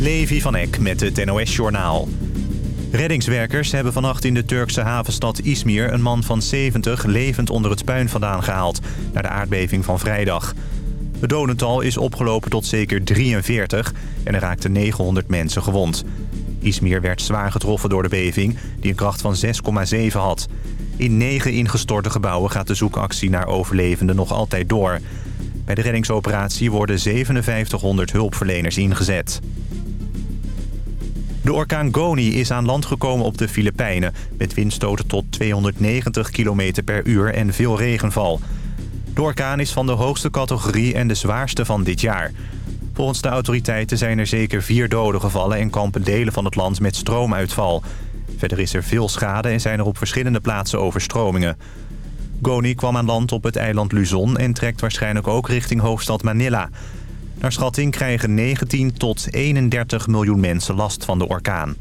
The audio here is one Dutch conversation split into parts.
Levi van Eck met het NOS-journaal. Reddingswerkers hebben vannacht in de Turkse havenstad Izmir... een man van 70 levend onder het puin vandaan gehaald... naar de aardbeving van vrijdag. Het dodental is opgelopen tot zeker 43 en er raakten 900 mensen gewond. Izmir werd zwaar getroffen door de beving, die een kracht van 6,7 had. In negen ingestorte gebouwen gaat de zoekactie naar overlevenden nog altijd door. Bij de reddingsoperatie worden 5700 hulpverleners ingezet. De orkaan Goni is aan land gekomen op de Filipijnen... met windstoten tot 290 km per uur en veel regenval. De orkaan is van de hoogste categorie en de zwaarste van dit jaar. Volgens de autoriteiten zijn er zeker vier doden gevallen... en kampen delen van het land met stroomuitval. Verder is er veel schade en zijn er op verschillende plaatsen overstromingen. Goni kwam aan land op het eiland Luzon... en trekt waarschijnlijk ook richting hoofdstad Manila... Naar schatting krijgen 19 tot 31 miljoen mensen last van de orkaan.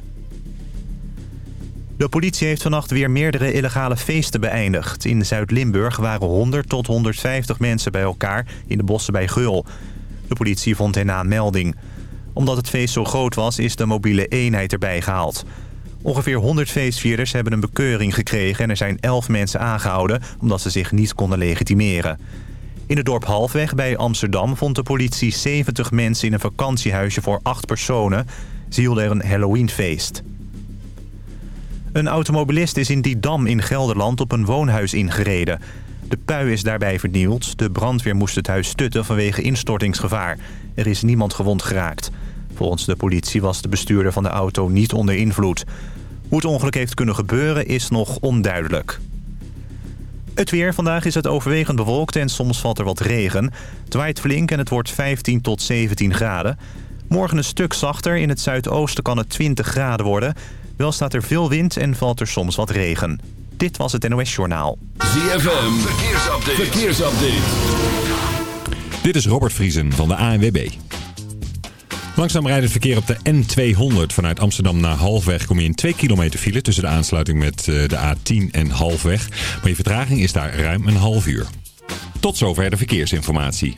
De politie heeft vannacht weer meerdere illegale feesten beëindigd. In Zuid-Limburg waren 100 tot 150 mensen bij elkaar in de bossen bij Geul. De politie vond hen na melding. Omdat het feest zo groot was, is de mobiele eenheid erbij gehaald. Ongeveer 100 feestvierders hebben een bekeuring gekregen... en er zijn 11 mensen aangehouden omdat ze zich niet konden legitimeren. In het dorp Halfweg bij Amsterdam vond de politie 70 mensen in een vakantiehuisje voor 8 personen. Ze hielden er een Halloweenfeest. Een automobilist is in Didam in Gelderland op een woonhuis ingereden. De pui is daarbij vernield. De brandweer moest het huis stutten vanwege instortingsgevaar. Er is niemand gewond geraakt. Volgens de politie was de bestuurder van de auto niet onder invloed. Hoe het ongeluk heeft kunnen gebeuren is nog onduidelijk. Het weer. Vandaag is het overwegend bewolkt en soms valt er wat regen. Het waait flink en het wordt 15 tot 17 graden. Morgen een stuk zachter. In het zuidoosten kan het 20 graden worden. Wel staat er veel wind en valt er soms wat regen. Dit was het NOS Journaal. ZFM. Verkeersupdate. Verkeersupdate. Dit is Robert Vriesen van de ANWB. Langzaam rijdend verkeer op de N200 vanuit Amsterdam naar Halfweg kom je in 2 kilometer file tussen de aansluiting met eh, de A10 en Halfweg. Maar je vertraging is daar ruim een half uur. Tot zover de verkeersinformatie.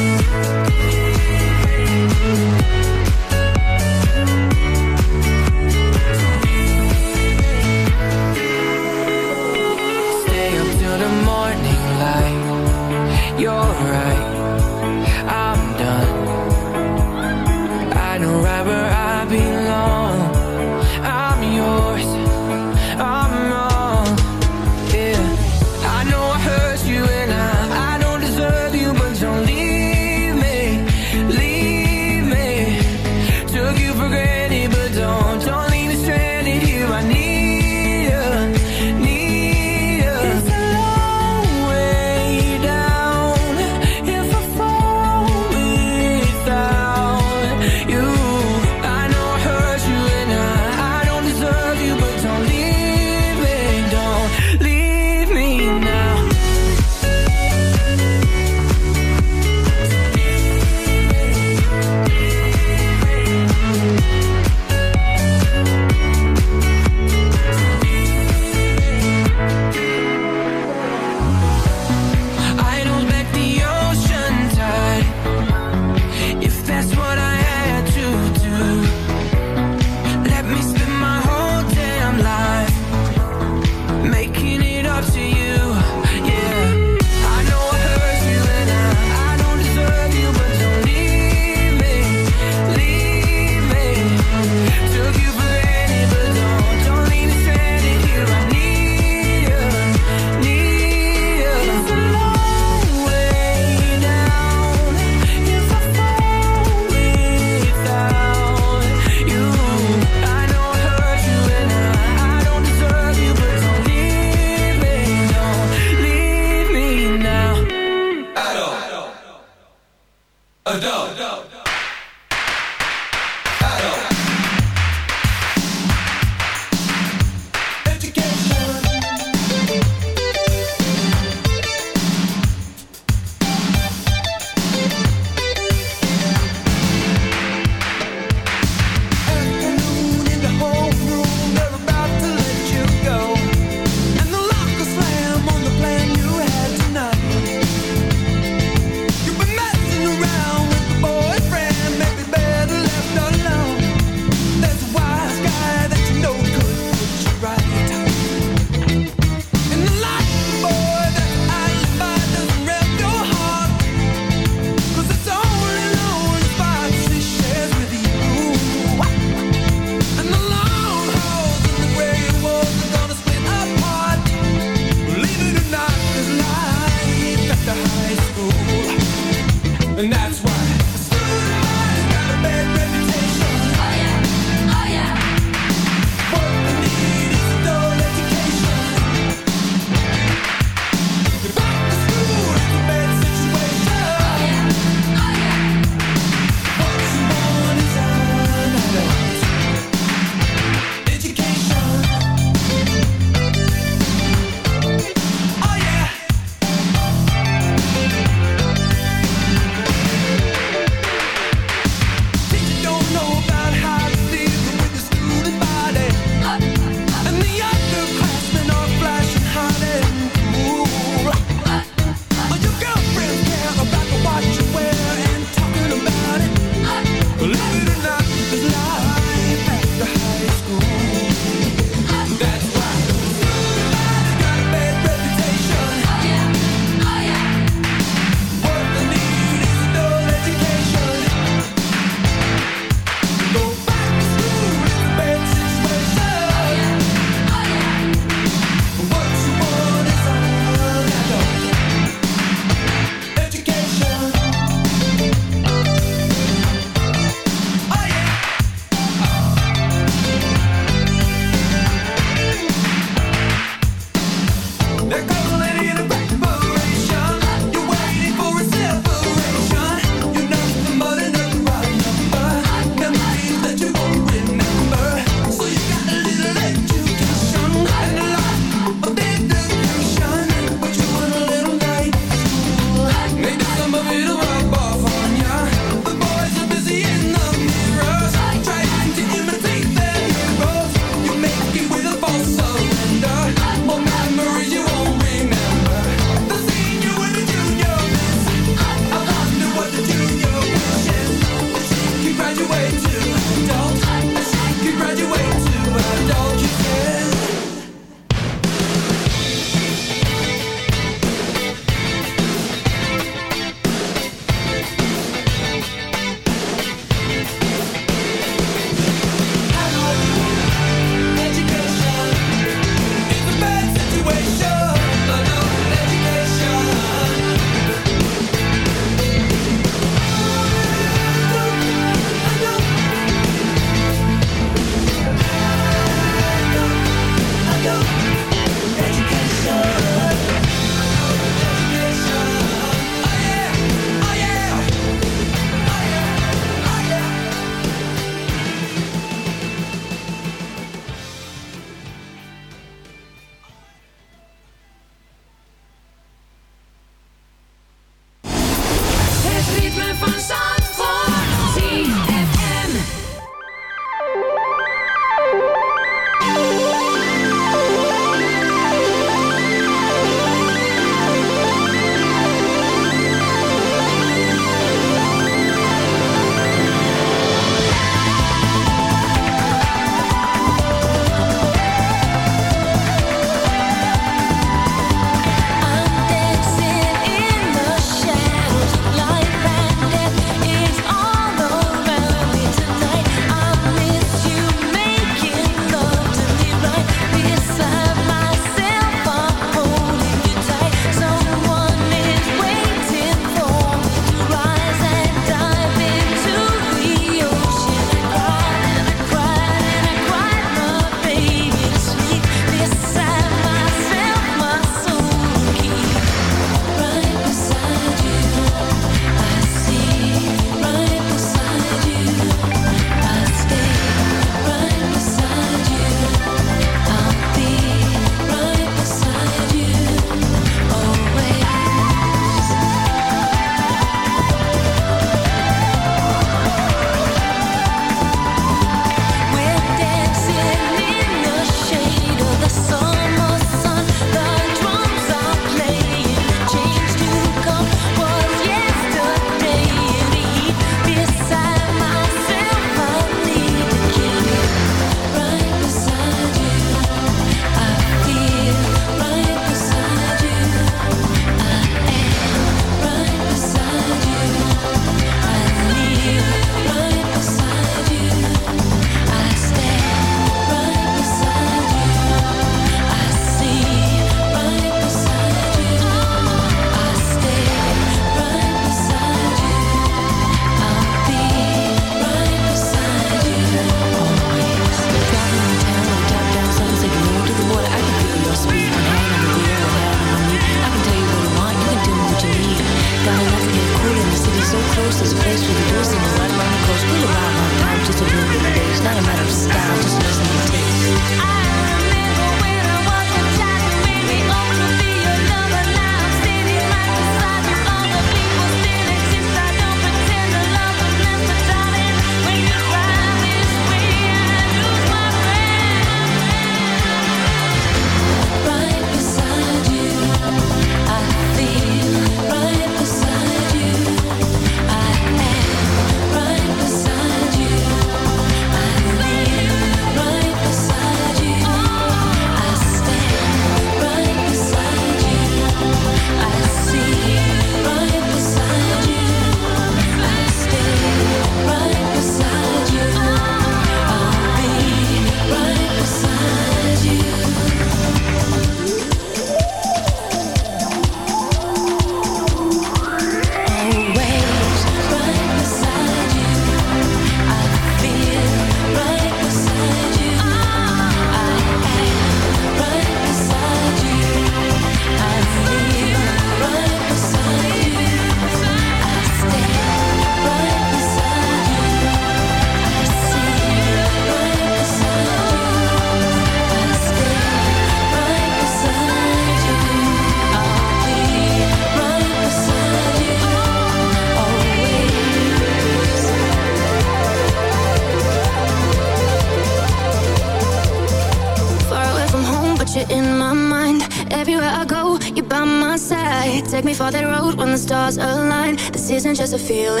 A feeling,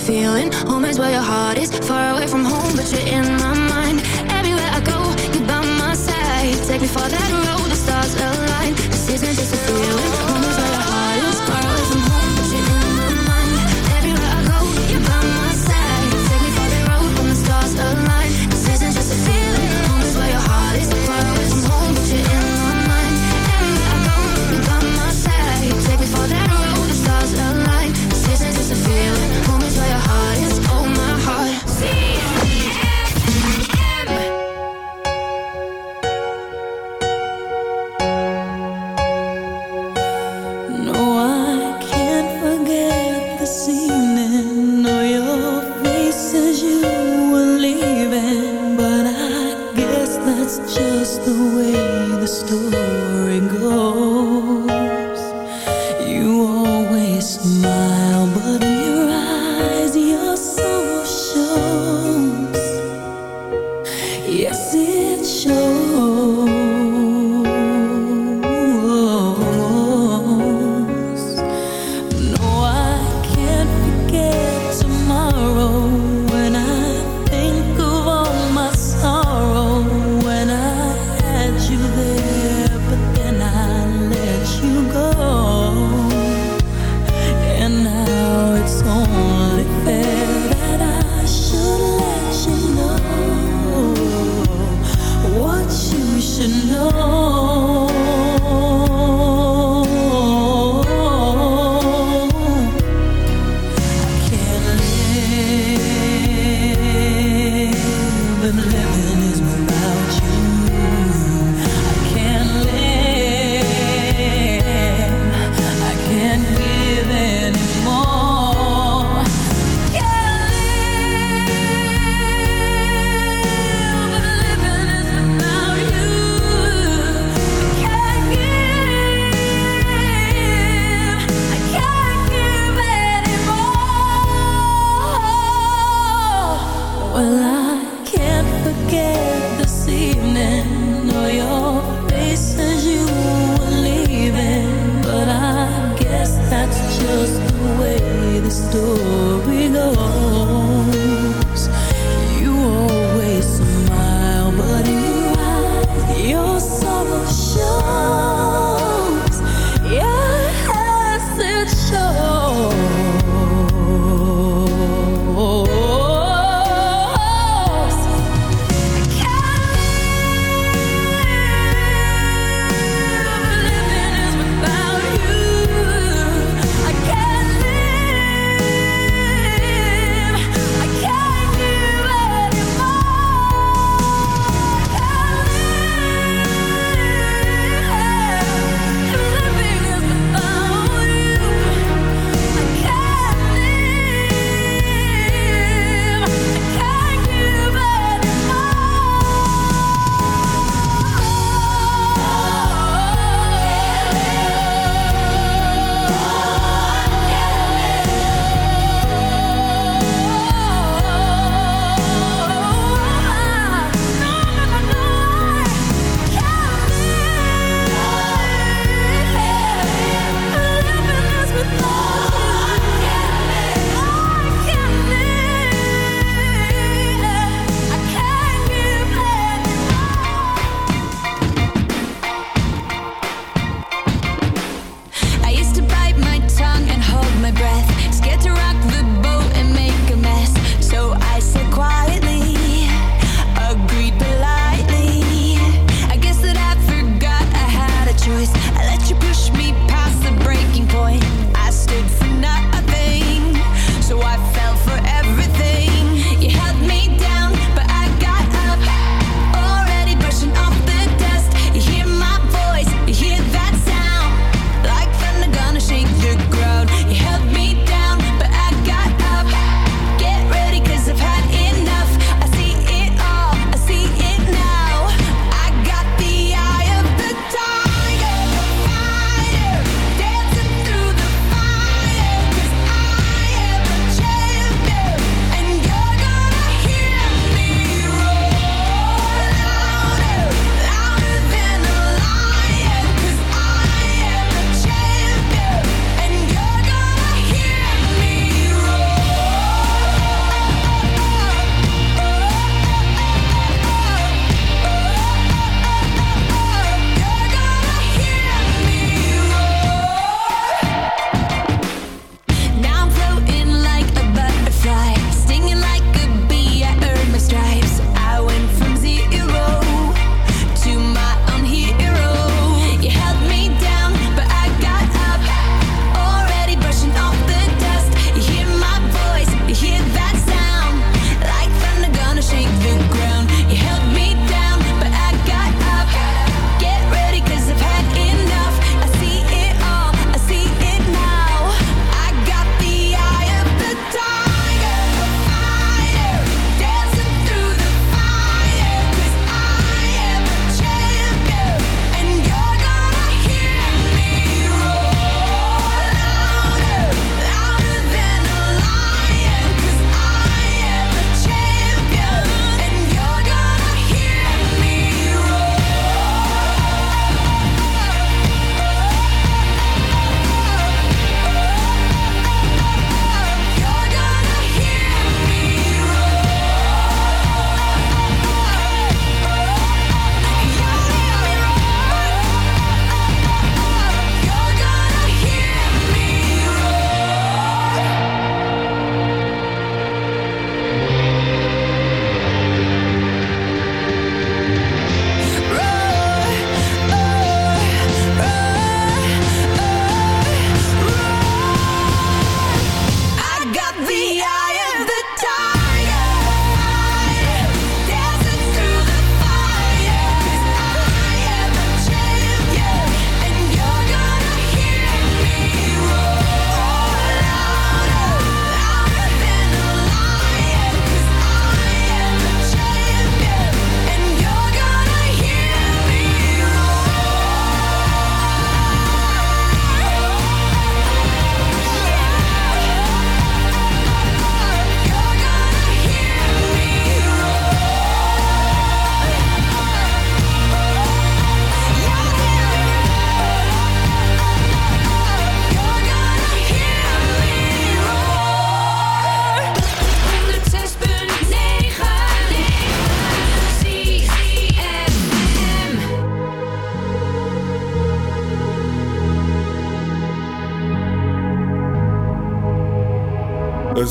feeling, home is where your heart is.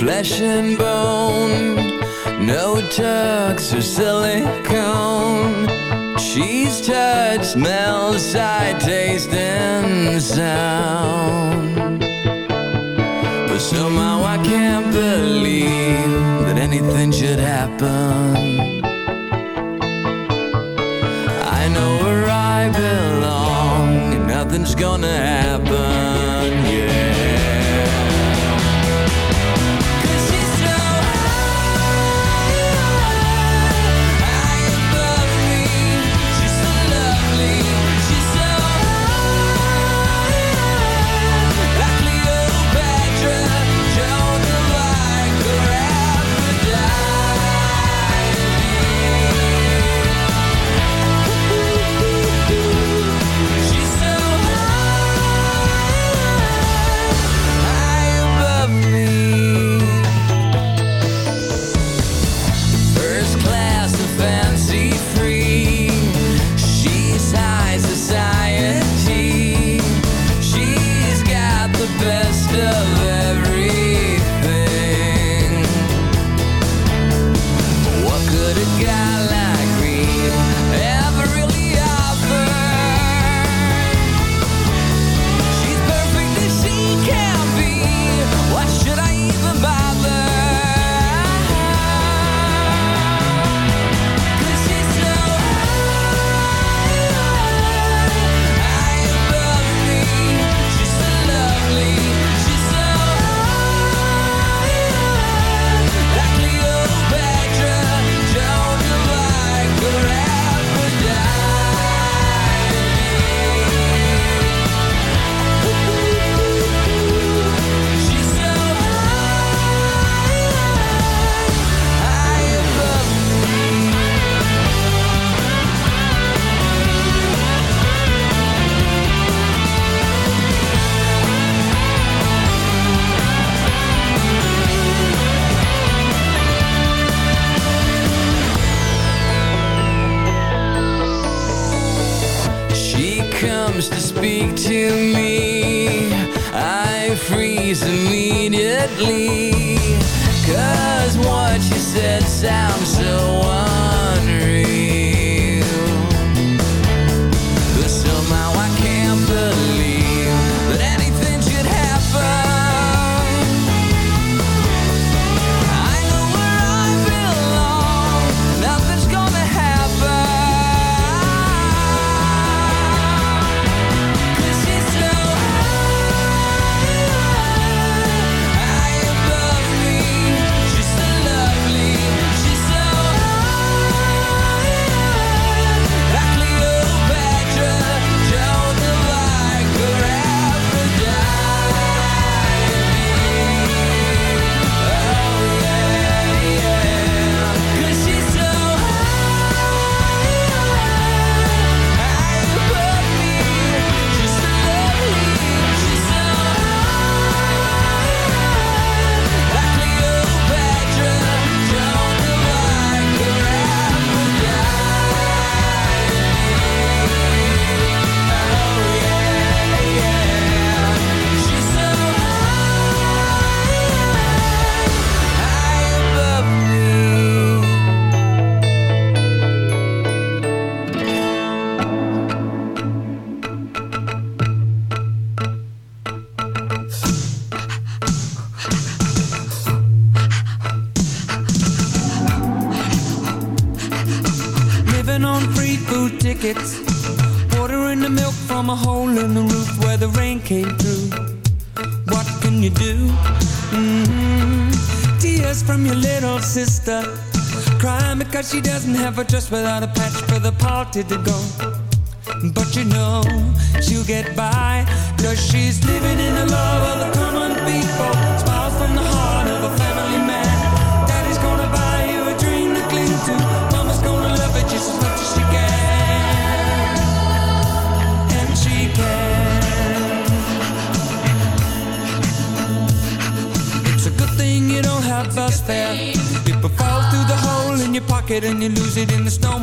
flesh and bone. No tucks or silicone. She's touch, smell, sight, taste and sound. But somehow I can't believe anything should happen. never dress without a patch for the party to go.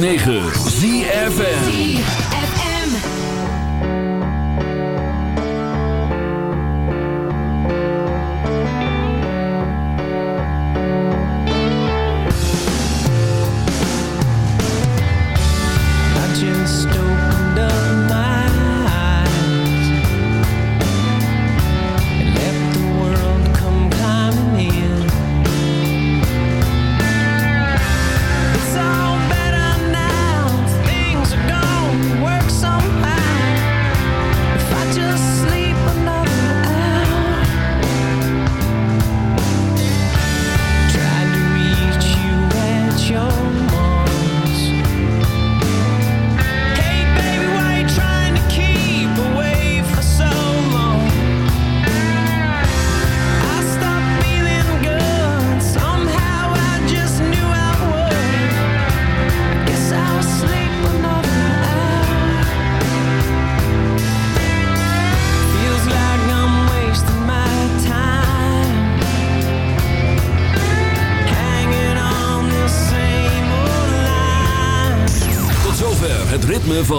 106.9 ZFN